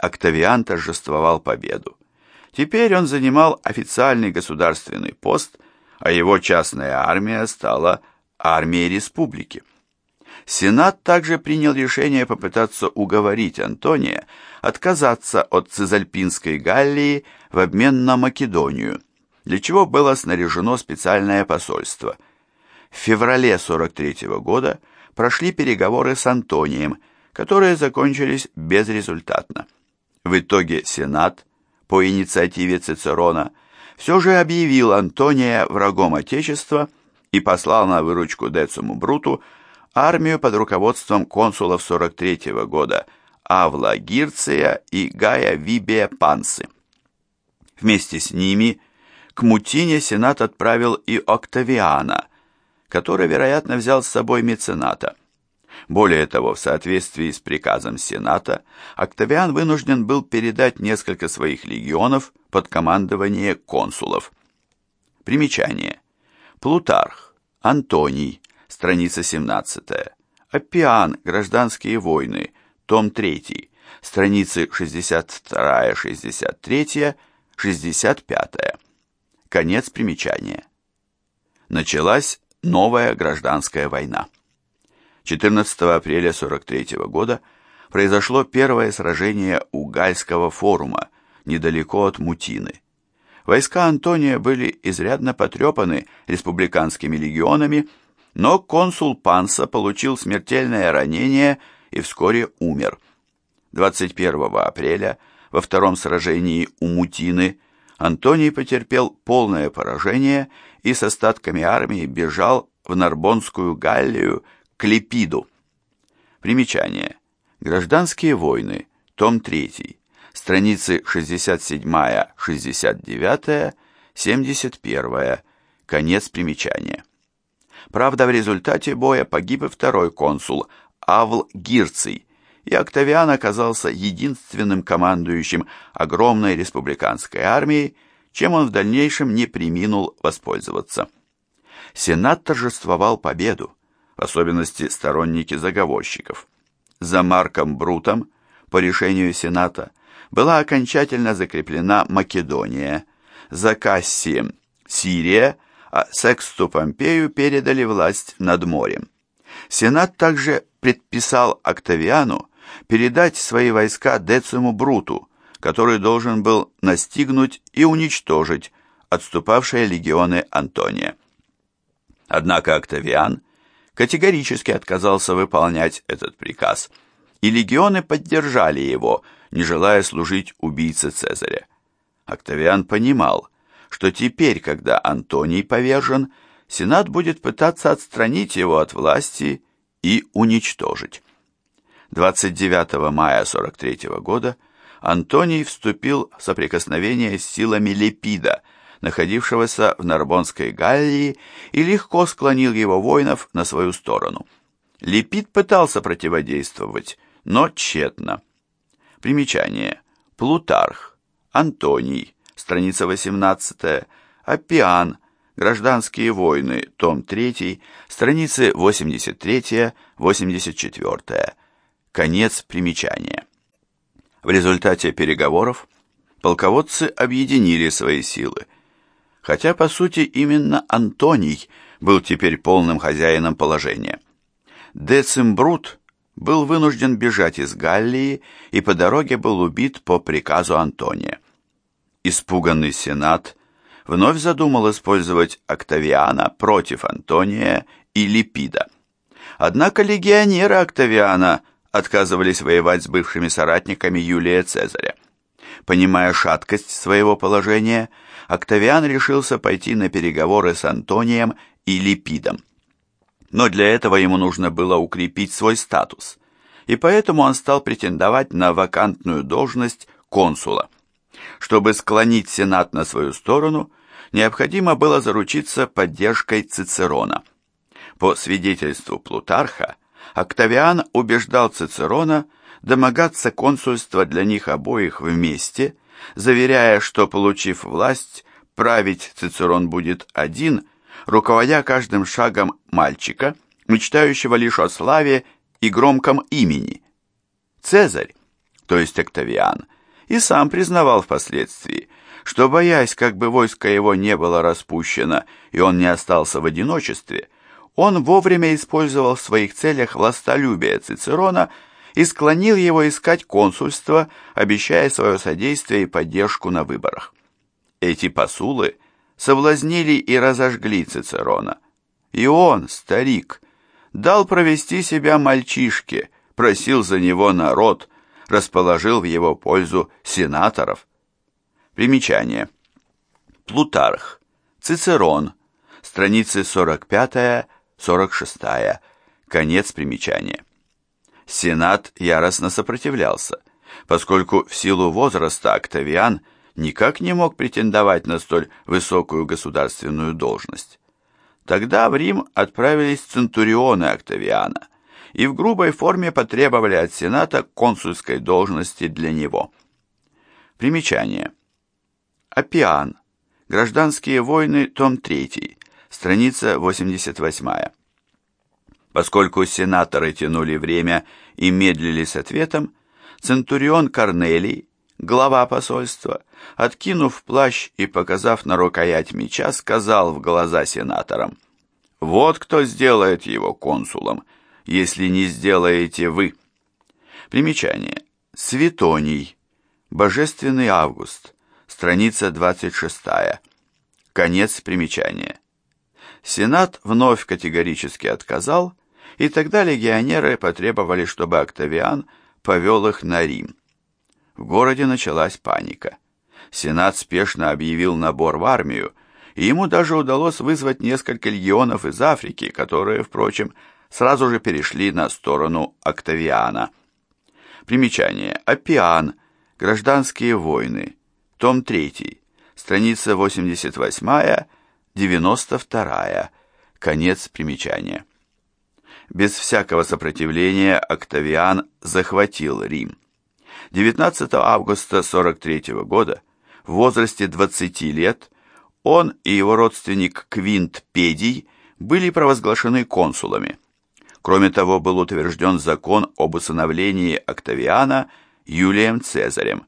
Октавиан торжествовал победу. Теперь он занимал официальный государственный пост, а его частная армия стала армией республики. Сенат также принял решение попытаться уговорить Антония отказаться от Цезальпинской Галлии в обмен на Македонию, для чего было снаряжено специальное посольство. В феврале 43 -го года прошли переговоры с Антонием, которые закончились безрезультатно. В итоге Сенат, по инициативе Цицерона, все же объявил Антония врагом Отечества и послал на выручку Дециму Бруту армию под руководством консулов 43 -го года Авла Гирция и Гая Вибия Пансы. Вместе с ними к Мутине Сенат отправил и Октавиана, который, вероятно, взял с собой мецената. Более того, в соответствии с приказом Сената, Октавиан вынужден был передать несколько своих легионов под командование консулов. Примечание. Плутарх, Антоний, страница 17. Аппиан, Гражданские войны, том 3, страницы 62-63, 65. Конец примечания. Началась новая гражданская война. 14 апреля 43 года произошло первое сражение у Гальского форума, недалеко от Мутины. Войска Антония были изрядно потрепаны республиканскими легионами, но консул Панса получил смертельное ранение и вскоре умер. 21 апреля во втором сражении у Мутины Антоний потерпел полное поражение и с остатками армии бежал в Нарбонскую Галлию к Липиду. Примечание. Гражданские войны. Том 3. Страницы 67-69, 71. Конец примечания. Правда, в результате боя погиб и второй консул Авл Гирций, и Октавиан оказался единственным командующим огромной республиканской армией, чем он в дальнейшем не приминул воспользоваться. Сенат торжествовал победу, особенности сторонники заговорщиков. За Марком Брутом, по решению Сената, была окончательно закреплена Македония, за Кассием – Сирия, а Сексту Помпею передали власть над морем. Сенат также предписал Октавиану передать свои войска Дециму Бруту, который должен был настигнуть и уничтожить отступавшие легионы Антония. Однако Октавиан категорически отказался выполнять этот приказ, и легионы поддержали его, не желая служить убийце Цезаря. Октавиан понимал, что теперь, когда Антоний повержен, Сенат будет пытаться отстранить его от власти и уничтожить. 29 мая 43 года Антоний вступил в соприкосновение с силами Лепида – находившегося в Нарбонской Галлии, и легко склонил его воинов на свою сторону. Лепид пытался противодействовать, но тщетно. Примечание. Плутарх, Антоний, страница 18, Аппиан, Гражданские войны, том 3, страницы 83-84. Конец примечания. В результате переговоров полководцы объединили свои силы – хотя, по сути, именно Антоний был теперь полным хозяином положения. Децимбрут был вынужден бежать из Галлии и по дороге был убит по приказу Антония. Испуганный Сенат вновь задумал использовать Октавиана против Антония и Липида. Однако легионеры Октавиана отказывались воевать с бывшими соратниками Юлия Цезаря. Понимая шаткость своего положения, Октавиан решился пойти на переговоры с Антонием и Липидом. Но для этого ему нужно было укрепить свой статус, и поэтому он стал претендовать на вакантную должность консула. Чтобы склонить Сенат на свою сторону, необходимо было заручиться поддержкой Цицерона. По свидетельству Плутарха, Октавиан убеждал Цицерона – домогаться консульства для них обоих вместе, заверяя, что, получив власть, править Цицерон будет один, руководя каждым шагом мальчика, мечтающего лишь о славе и громком имени. Цезарь, то есть Октавиан, и сам признавал впоследствии, что, боясь, как бы войско его не было распущено и он не остался в одиночестве, он вовремя использовал в своих целях властолюбие Цицерона и склонил его искать консульство, обещая свое содействие и поддержку на выборах. Эти посулы соблазнили и разожгли Цицерона. И он, старик, дал провести себя мальчишке, просил за него народ, расположил в его пользу сенаторов. Примечание. Плутарх, Цицерон, страницы 45-46, конец примечания. Сенат яростно сопротивлялся, поскольку в силу возраста Октавиан никак не мог претендовать на столь высокую государственную должность. Тогда в Рим отправились центурионы Октавиана и в грубой форме потребовали от Сената консульской должности для него. Примечание. Апиан. Гражданские войны, том 3, страница 88. Поскольку сенаторы тянули время и медлили с ответом, Центурион Корнелий, глава посольства, откинув плащ и показав на рукоять меча, сказал в глаза сенаторам, «Вот кто сделает его консулом, если не сделаете вы». Примечание. Светоний. Божественный август. Страница 26. Конец примечания. Сенат вновь категорически отказал, и тогда легионеры потребовали, чтобы Октавиан повел их на Рим. В городе началась паника. Сенат спешно объявил набор в армию, и ему даже удалось вызвать несколько легионов из Африки, которые, впрочем, сразу же перешли на сторону Октавиана. Примечание. Апиан. Гражданские войны. Том 3. Страница 88-92. Конец примечания. Без всякого сопротивления Октавиан захватил Рим. 19 августа 43 года, в возрасте 20 лет, он и его родственник Квинт Педий были провозглашены консулами. Кроме того, был утвержден закон об усыновлении Октавиана Юлием Цезарем,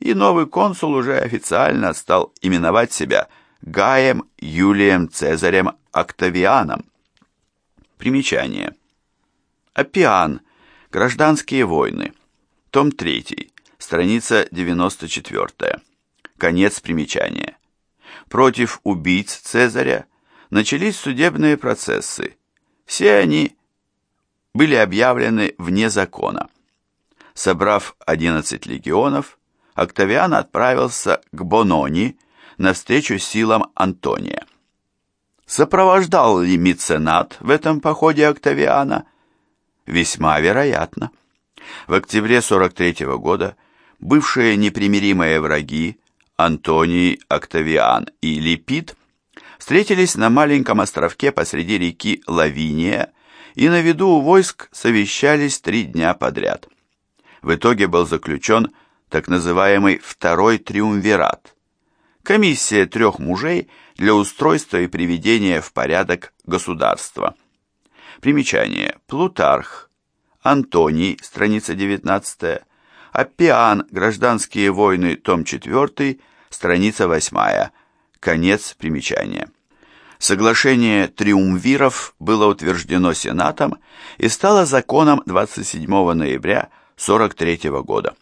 и новый консул уже официально стал именовать себя Гаем Юлием Цезарем Октавианом. Примечание. Апиан. Гражданские войны. Том 3. Страница 94. Конец примечания. Против убийц Цезаря начались судебные процессы. Все они были объявлены вне закона. Собрав 11 легионов, Октавиан отправился к Бонони навстречу силам Антония. Сопровождал ли меценат в этом походе Октавиана? Весьма вероятно. В октябре 43 -го года бывшие непримиримые враги Антоний, Октавиан и Липид встретились на маленьком островке посреди реки Лавиния и на виду у войск совещались три дня подряд. В итоге был заключен так называемый Второй Триумвират – комиссия трех мужей для устройства и приведения в порядок государства. Примечание. Плутарх, Антоний, страница 19, Аппиан, Гражданские войны, том 4, страница 8, конец примечания. Соглашение триумвиров было утверждено Сенатом и стало законом 27 ноября 43 года.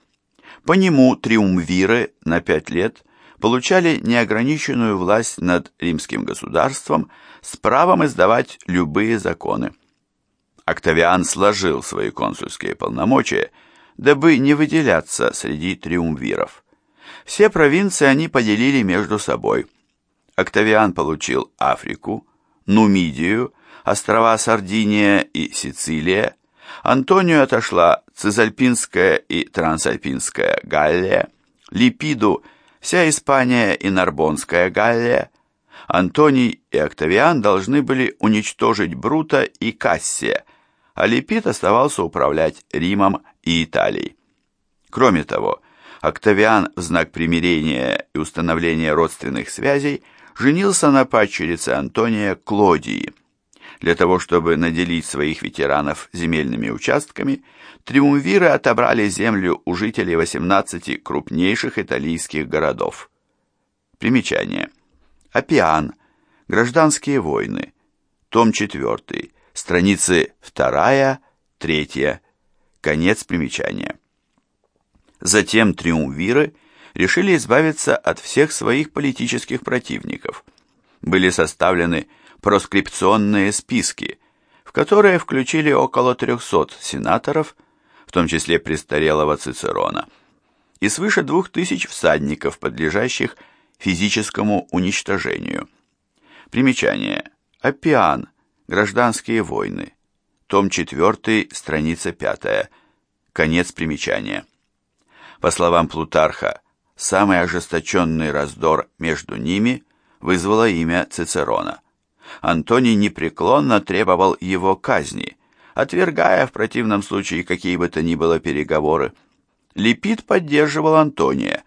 По нему триумвиры на пять лет получали неограниченную власть над римским государством с правом издавать любые законы. Октавиан сложил свои консульские полномочия, дабы не выделяться среди триумвиров. Все провинции они поделили между собой. Октавиан получил Африку, Нумидию, острова Сардиния и Сицилия, Антонию отошла Цезальпинская и Трансальпинская Галлия, Липиду вся Испания и Нарбонская Галлия, Антоний и Октавиан должны были уничтожить Брута и Кассия – а Липид оставался управлять Римом и Италией. Кроме того, Октавиан в знак примирения и установления родственных связей женился на падчерице Антония Клодии. Для того, чтобы наделить своих ветеранов земельными участками, триумвиры отобрали землю у жителей 18 крупнейших итальянских городов. Примечание. Апиан. Гражданские войны. Том 4. Страницы 2, 3. Конец примечания. Затем триумвиры решили избавиться от всех своих политических противников. Были составлены проскрипционные списки, в которые включили около 300 сенаторов, в том числе престарелого Цицерона, и свыше 2000 всадников, подлежащих физическому уничтожению. Примечание. Аппиан. Гражданские войны. Том 4, страница 5. Конец примечания. По словам Плутарха, самый ожесточенный раздор между ними вызвало имя Цицерона. Антоний непреклонно требовал его казни, отвергая в противном случае какие бы то ни было переговоры. Липид поддерживал Антония,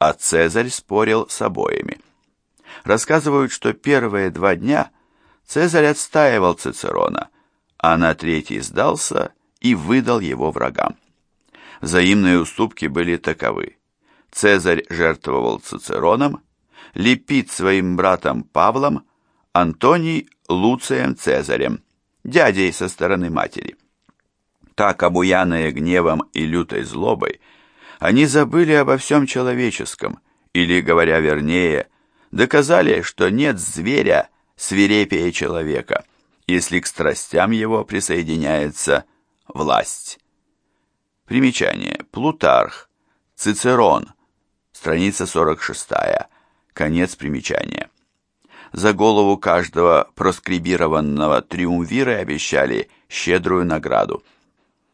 а Цезарь спорил с обоими. Рассказывают, что первые два дня Цезарь отстаивал Цицерона, а на третий сдался и выдал его врагам. Взаимные уступки были таковы. Цезарь жертвовал Цицероном, Липид своим братом Павлом, Антоний Луцием Цезарем, дядей со стороны матери. Так, обуянные гневом и лютой злобой, они забыли обо всем человеческом, или, говоря вернее, доказали, что нет зверя свирепее человека, если к страстям его присоединяется власть. Примечание. Плутарх. Цицерон. Страница 46. Конец примечания. За голову каждого проскрибированного триумвиры обещали щедрую награду.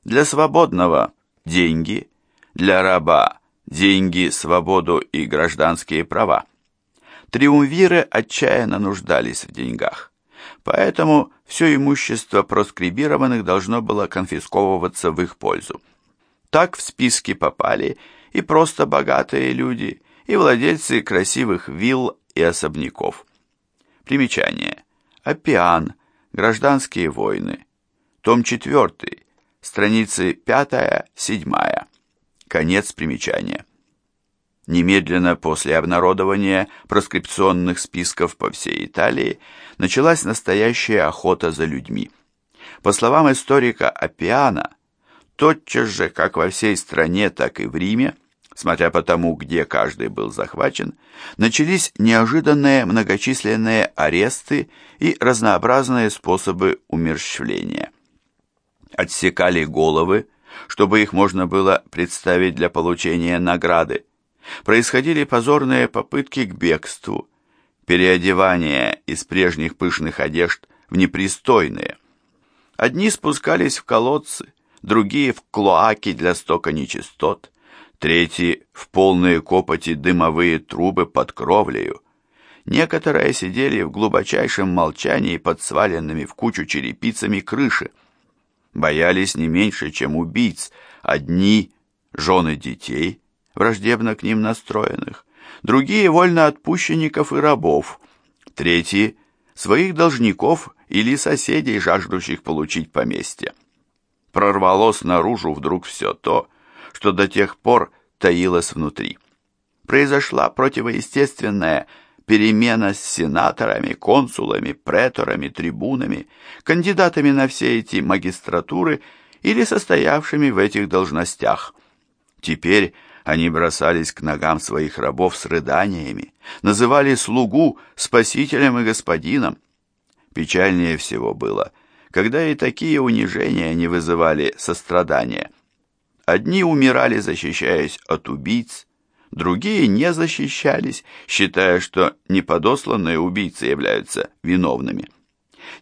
Для свободного – деньги, для раба – деньги, свободу и гражданские права. Триумвиры отчаянно нуждались в деньгах, поэтому все имущество проскрибированных должно было конфисковываться в их пользу. Так в списки попали и просто богатые люди, и владельцы красивых вилл и особняков. Примечание. Апиан. Гражданские войны. Том 4. Страницы 5-7. Конец примечания. Немедленно после обнародования проскрипционных списков по всей Италии началась настоящая охота за людьми. По словам историка Апиана, тотчас же, как во всей стране, так и в Риме, смотря по тому, где каждый был захвачен, начались неожиданные многочисленные аресты и разнообразные способы умерщвления. Отсекали головы, чтобы их можно было представить для получения награды. Происходили позорные попытки к бегству, переодевание из прежних пышных одежд в непристойные. Одни спускались в колодцы, другие в клоаки для стока нечистот, третьи в полные копоти дымовые трубы под кровлею. Некоторые сидели в глубочайшем молчании под сваленными в кучу черепицами крыши. Боялись не меньше, чем убийц, одни жены детей, враждебно к ним настроенных, другие вольноотпущенников и рабов, третьи своих должников или соседей, жаждущих получить поместье. Прорвалось наружу вдруг все то, что до тех пор таилось внутри. Произошла противоестественная перемена с сенаторами, консулами, преторами, трибунами, кандидатами на все эти магистратуры или состоявшими в этих должностях. Теперь они бросались к ногам своих рабов с рыданиями, называли слугу спасителем и господином. Печальнее всего было, когда и такие унижения не вызывали сострадания. Одни умирали, защищаясь от убийц, другие не защищались, считая, что неподосланные убийцы являются виновными.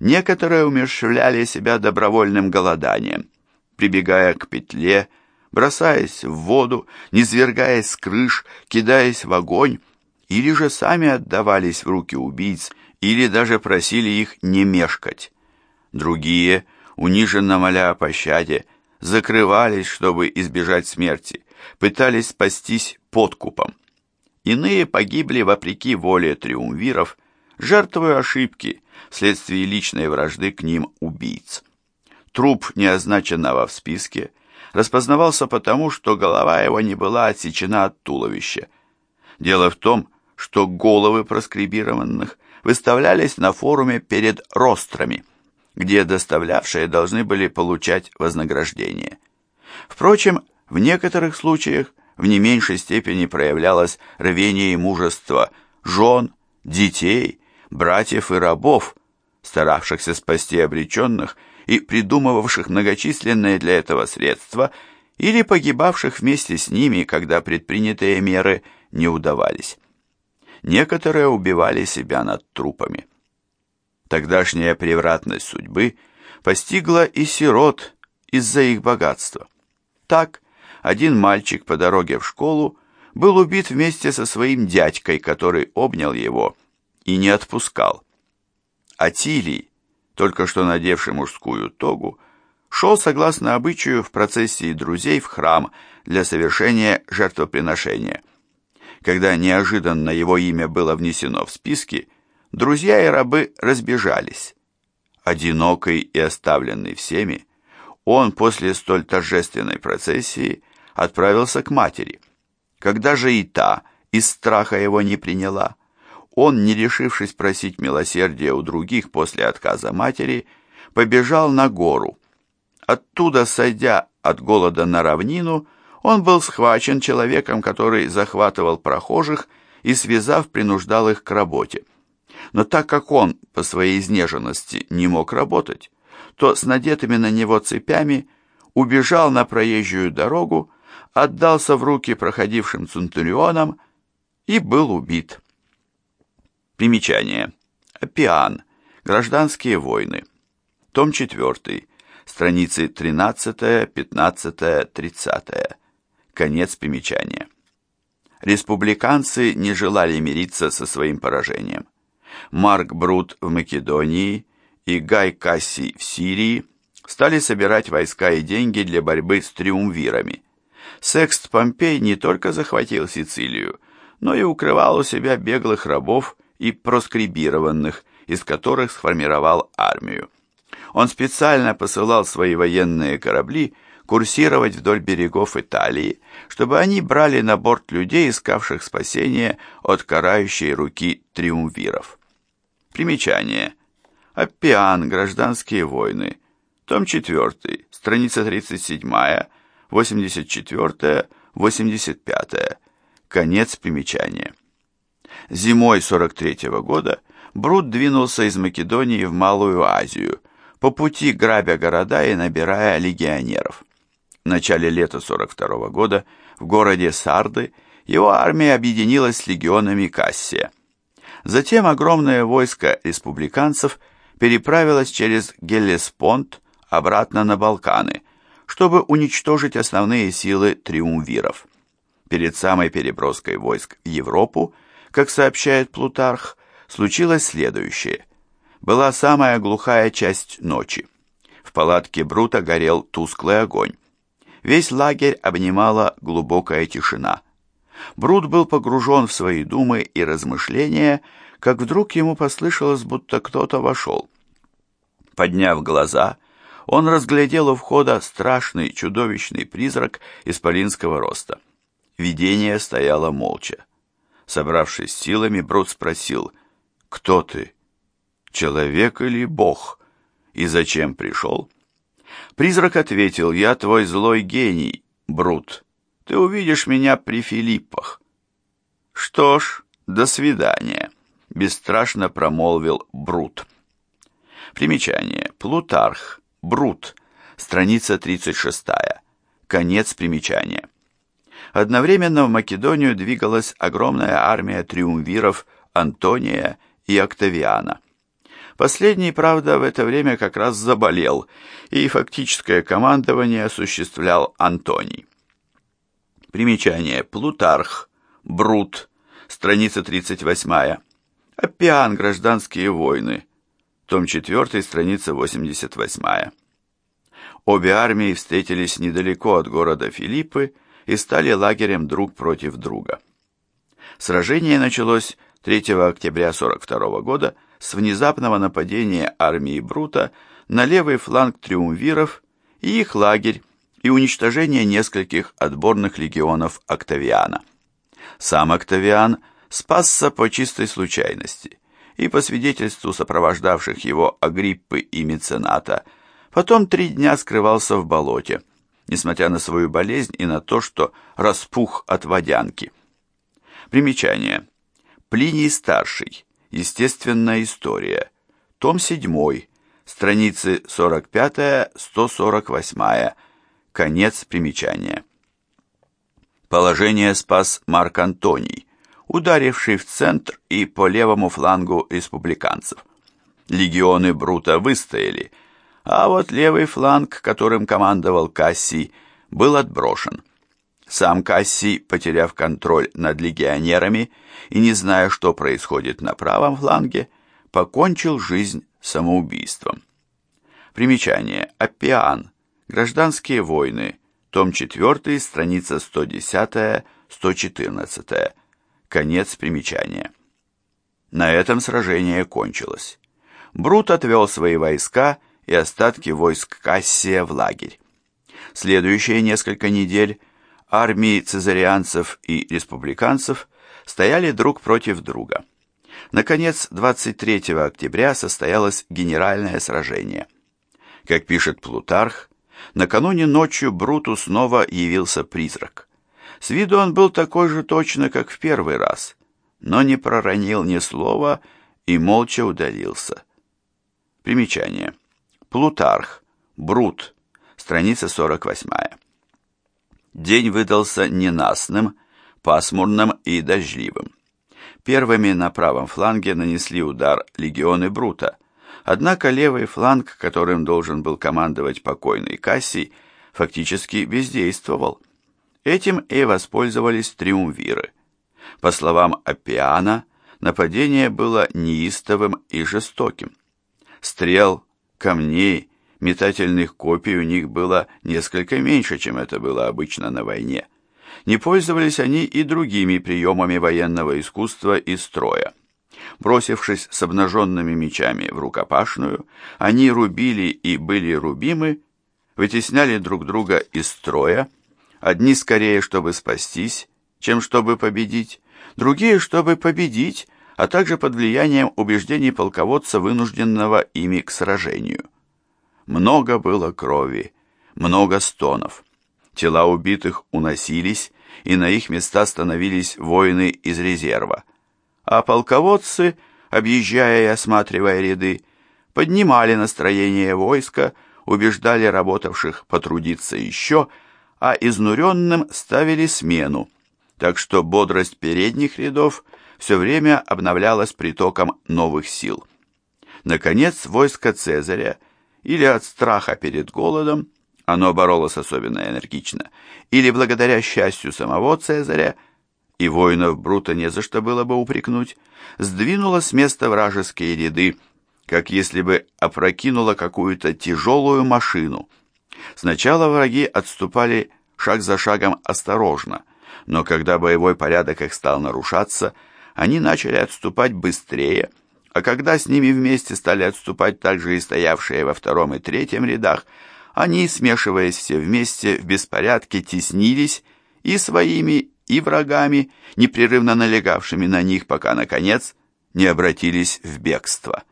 Некоторые умерщвляли себя добровольным голоданием, прибегая к петле, бросаясь в воду, низвергаясь с крыш, кидаясь в огонь, или же сами отдавались в руки убийц, или даже просили их не мешкать. Другие, униженно моля о пощаде, закрывались, чтобы избежать смерти, пытались спастись подкупом. Иные погибли вопреки воле триумвиров, жертвуя ошибки вследствие личной вражды к ним убийц. Труп неозначенного в списке распознавался потому, что голова его не была отсечена от туловища. Дело в том, что головы проскрибированных выставлялись на форуме перед рострами, где доставлявшие должны были получать вознаграждение. Впрочем, в некоторых случаях в не меньшей степени проявлялось рвение и мужество жен, детей, братьев и рабов, старавшихся спасти обреченных и придумывавших многочисленные для этого средства или погибавших вместе с ними, когда предпринятые меры не удавались. Некоторые убивали себя над трупами. Тогдашняя превратность судьбы постигла и сирот из-за их богатства. Так, один мальчик по дороге в школу был убит вместе со своим дядькой, который обнял его и не отпускал. Атилий, только что надевший мужскую тогу, шел согласно обычаю в процессии друзей в храм для совершения жертвоприношения. Когда неожиданно его имя было внесено в списки, друзья и рабы разбежались. Одинокий и оставленный всеми, он после столь торжественной процессии отправился к матери. Когда же и та из страха его не приняла, он, не решившись просить милосердия у других после отказа матери, побежал на гору. Оттуда, сойдя от голода на равнину, он был схвачен человеком, который захватывал прохожих и, связав, принуждал их к работе. Но так как он по своей изнеженности не мог работать, то с надетыми на него цепями убежал на проезжую дорогу отдался в руки проходившим центурионам и был убит. Примечание. Пиан. Гражданские войны. Том 4. Страницы 13, 15, 30. Конец примечания. Республиканцы не желали мириться со своим поражением. Марк Брут в Македонии и Гай Кассий в Сирии стали собирать войска и деньги для борьбы с триумвирами. Секст Помпей не только захватил Сицилию, но и укрывал у себя беглых рабов и проскрибированных, из которых сформировал армию. Он специально посылал свои военные корабли курсировать вдоль берегов Италии, чтобы они брали на борт людей, искавших спасения от карающей руки триумвиров. Примечание. Аппиан. Гражданские войны. Том 4. Страница 37 84, 85. Конец примечания. Зимой 43 -го года Брут двинулся из Македонии в Малую Азию, по пути грабя города и набирая легионеров. В начале лета 42 -го года в городе Сарды его армия объединилась с легионами Кассия. Затем огромное войско республиканцев переправилось через Геллеспонт обратно на Балканы – чтобы уничтожить основные силы триумвиров. Перед самой переброской войск в Европу, как сообщает Плутарх, случилось следующее. Была самая глухая часть ночи. В палатке Брута горел тусклый огонь. Весь лагерь обнимала глубокая тишина. Брут был погружен в свои думы и размышления, как вдруг ему послышалось, будто кто-то вошел. Подняв глаза, он разглядел у входа страшный чудовищный призрак исполинского роста. Видение стояло молча. Собравшись силами, Брут спросил, «Кто ты? Человек или Бог? И зачем пришел?» Призрак ответил, «Я твой злой гений, Брут. Ты увидишь меня при Филиппах». «Что ж, до свидания», — бесстрашно промолвил Брут. Примечание. Плутарх. Брут, страница 36, конец примечания. Одновременно в Македонию двигалась огромная армия триумвиров Антония и Октавиана. Последний, правда, в это время как раз заболел, и фактическое командование осуществлял Антоний. Примечание. Плутарх. Брут. Страница 38. Аппиан. Гражданские войны том 4, страница 88. Обе армии встретились недалеко от города Филиппы и стали лагерем друг против друга. Сражение началось 3 октября 42 года с внезапного нападения армии Брута на левый фланг триумвиров и их лагерь и уничтожения нескольких отборных легионов Октавиана. Сам Октавиан спасся по чистой случайности и по свидетельству сопровождавших его Агриппы и Мецената, потом три дня скрывался в болоте, несмотря на свою болезнь и на то, что распух от водянки. Примечание. Плиний старший. Естественная история. Том 7. Страницы 45-148. Конец примечания. Положение спас Марк Антоний, ударивший в центр и по левому флангу республиканцев. Легионы Брута выстояли, а вот левый фланг, которым командовал Кассий, был отброшен. Сам Кассий, потеряв контроль над легионерами и не зная, что происходит на правом фланге, покончил жизнь самоубийством. Примечание. Аппиан. Гражданские войны. Том 4, страница 110-114. Конец примечания. На этом сражение кончилось. Брут отвел свои войска и остатки войск Кассия в лагерь. Следующие несколько недель армии цезарианцев и республиканцев стояли друг против друга. Наконец, 23 октября состоялось генеральное сражение. Как пишет Плутарх, накануне ночью Бруту снова явился призрак. С виду он был такой же точно, как в первый раз, но не проронил ни слова и молча удалился. Примечание. Плутарх. Брут. Страница 48. День выдался ненастным, пасмурным и дождливым. Первыми на правом фланге нанесли удар легионы Брута, однако левый фланг, которым должен был командовать покойный Кассий, фактически бездействовал. Этим и воспользовались триумвиры. По словам Аппиана, нападение было неистовым и жестоким. Стрел, камней метательных копий у них было несколько меньше, чем это было обычно на войне. Не пользовались они и другими приемами военного искусства и строя. Бросившись с обнаженными мечами в рукопашную, они рубили и были рубимы, вытесняли друг друга из строя, одни скорее, чтобы спастись, чем чтобы победить, другие, чтобы победить, а также под влиянием убеждений полководца, вынужденного ими к сражению. Много было крови, много стонов. Тела убитых уносились, и на их места становились воины из резерва. А полководцы, объезжая и осматривая ряды, поднимали настроение войска, убеждали работавших потрудиться еще, а изнуренным ставили смену, так что бодрость передних рядов все время обновлалась притоком новых сил. Наконец, войско Цезаря – или от страха перед голодом, оно боролось особенно энергично, или благодаря счастью самого Цезаря, и воинов Брута не за что было бы упрекнуть, сдвинуло с места вражеские ряды, как если бы опрокинуло какую-то тяжелую машину. Сначала враги отступали шаг за шагом осторожно, но когда боевой порядок их стал нарушаться, они начали отступать быстрее – а когда с ними вместе стали отступать также и стоявшие во втором и третьем рядах, они, смешиваясь все вместе, в беспорядке теснились и своими, и врагами, непрерывно налегавшими на них, пока, наконец, не обратились в бегство.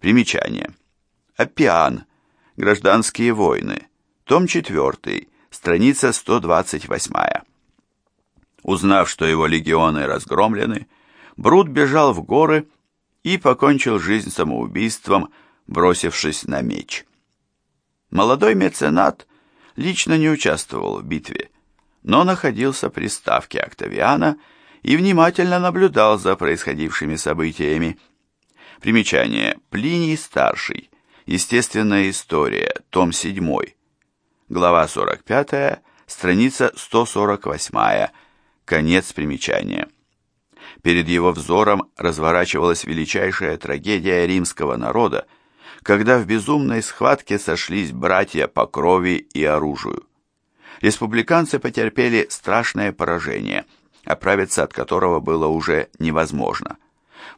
Примечание. Аппиан. Гражданские войны. Том 4. Страница 128. Узнав, что его легионы разгромлены, Брут бежал в горы и покончил жизнь самоубийством, бросившись на меч. Молодой меценат лично не участвовал в битве, но находился при ставке Октавиана и внимательно наблюдал за происходившими событиями. Примечание. Плиний старший. Естественная история. Том 7. Глава 45. Страница 148. Конец примечания. Перед его взором разворачивалась величайшая трагедия римского народа, когда в безумной схватке сошлись братья по крови и оружию. Республиканцы потерпели страшное поражение, оправиться от которого было уже невозможно.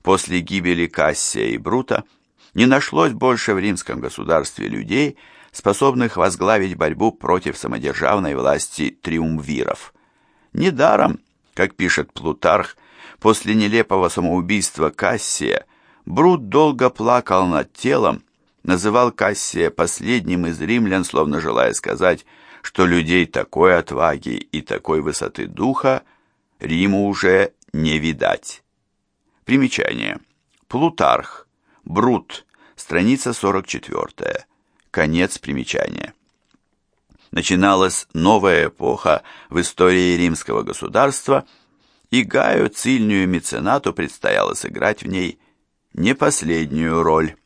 После гибели Кассия и Брута не нашлось больше в римском государстве людей, способных возглавить борьбу против самодержавной власти триумвиров. Недаром, как пишет Плутарх, после нелепого самоубийства Кассия Брут долго плакал над телом, называл Кассия последним из римлян, словно желая сказать, что людей такой отваги и такой высоты духа Риму уже не видать. Примечание. Плутарх. Брут. Страница 44. Конец примечания. Начиналась новая эпоха в истории римского государства, и Гаю Цильнию Меценату предстояло сыграть в ней не последнюю роль.